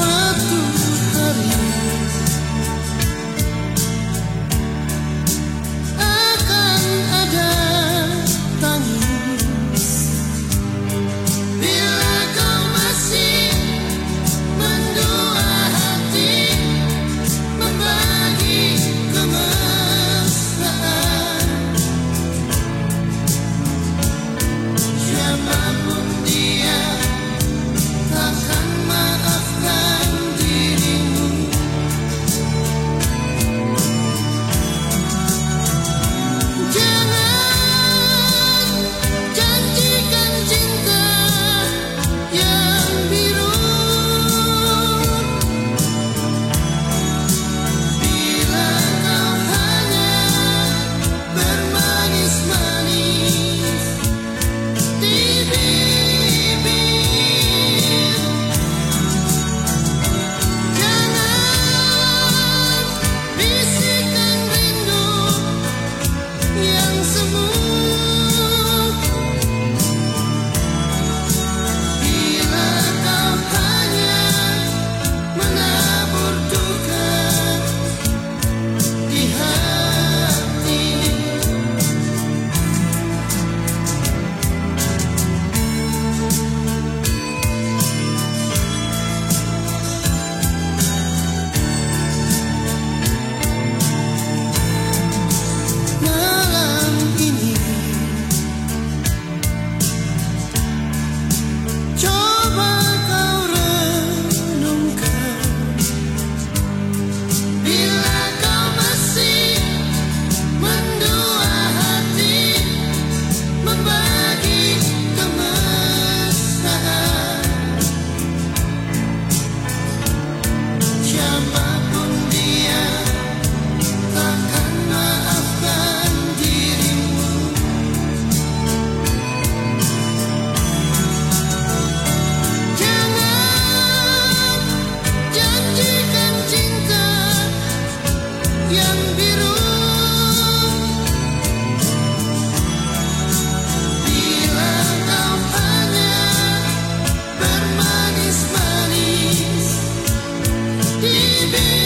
through Stay.